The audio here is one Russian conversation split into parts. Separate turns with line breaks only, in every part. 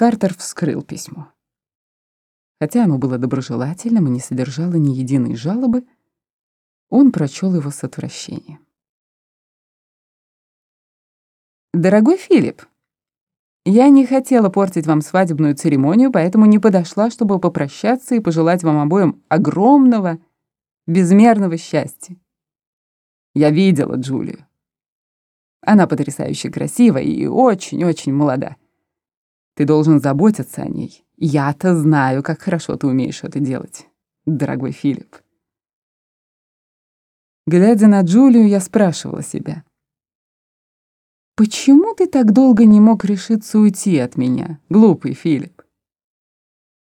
Картер вскрыл письмо. Хотя оно было доброжелательным и не содержало ни единой жалобы, он прочел его с отвращением. «Дорогой Филипп, я не хотела портить вам свадебную церемонию, поэтому не подошла, чтобы попрощаться и пожелать вам обоим огромного, безмерного счастья. Я видела Джулию. Она потрясающе красива и очень-очень молода. Ты должен заботиться о ней. Я-то знаю, как хорошо ты умеешь это делать, дорогой Филипп. Глядя на Джулию, я спрашивала себя. «Почему ты так долго не мог решиться уйти от меня, глупый Филипп?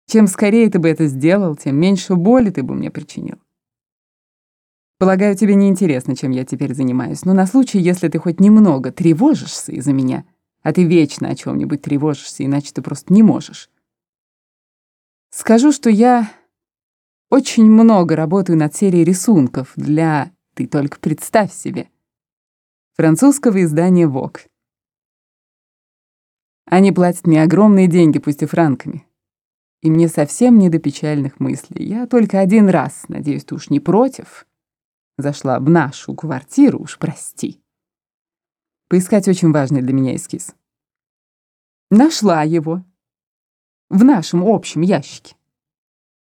Чем скорее ты бы это сделал, тем меньше боли ты бы мне причинил. Полагаю, тебе не интересно, чем я теперь занимаюсь, но на случай, если ты хоть немного тревожишься из-за меня, а ты вечно о чем нибудь тревожишься, иначе ты просто не можешь. Скажу, что я очень много работаю над серией рисунков для, ты только представь себе, французского издания Vogue. Они платят мне огромные деньги, пусть и франками. И мне совсем не до печальных мыслей. Я только один раз, надеюсь, ты уж не против, зашла в нашу квартиру, уж прости. Поискать очень важный для меня эскиз. Нашла его. В нашем общем ящике.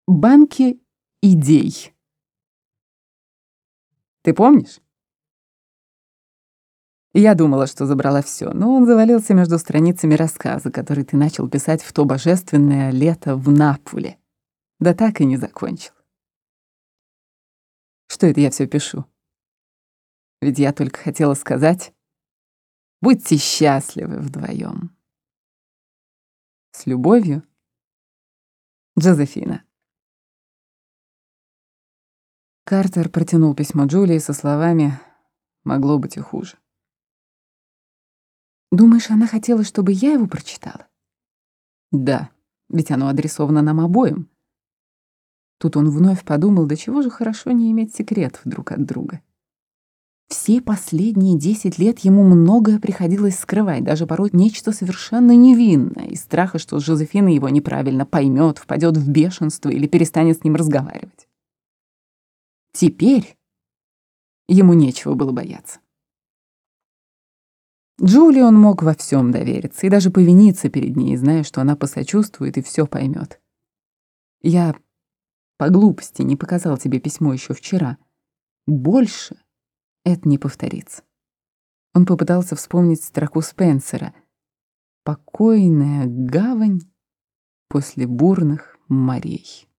Банки идей. Ты помнишь? Я думала, что забрала все, но он завалился между страницами рассказа, который ты начал писать в то божественное лето в Наполе. Да так и не закончил. Что это я все пишу? Ведь я только хотела сказать, будьте счастливы вдвоем. С любовью, Джозефина. Картер протянул письмо Джулии со словами «Могло быть и хуже». «Думаешь, она хотела, чтобы я его прочитала?» «Да, ведь оно адресовано нам обоим». Тут он вновь подумал, до чего же хорошо не иметь секретов друг от друга. Все последние десять лет ему многое приходилось скрывать, даже порой нечто совершенно невинное, из страха, что Жозефина его неправильно поймет, впадет в бешенство или перестанет с ним разговаривать. Теперь ему нечего было бояться. Джули он мог во всем довериться и даже повиниться перед ней, зная, что она посочувствует и все поймет. Я по глупости не показал тебе письмо еще вчера. Больше это не повторится. Он попытался вспомнить строку Спенсера «Покойная гавань после бурных морей».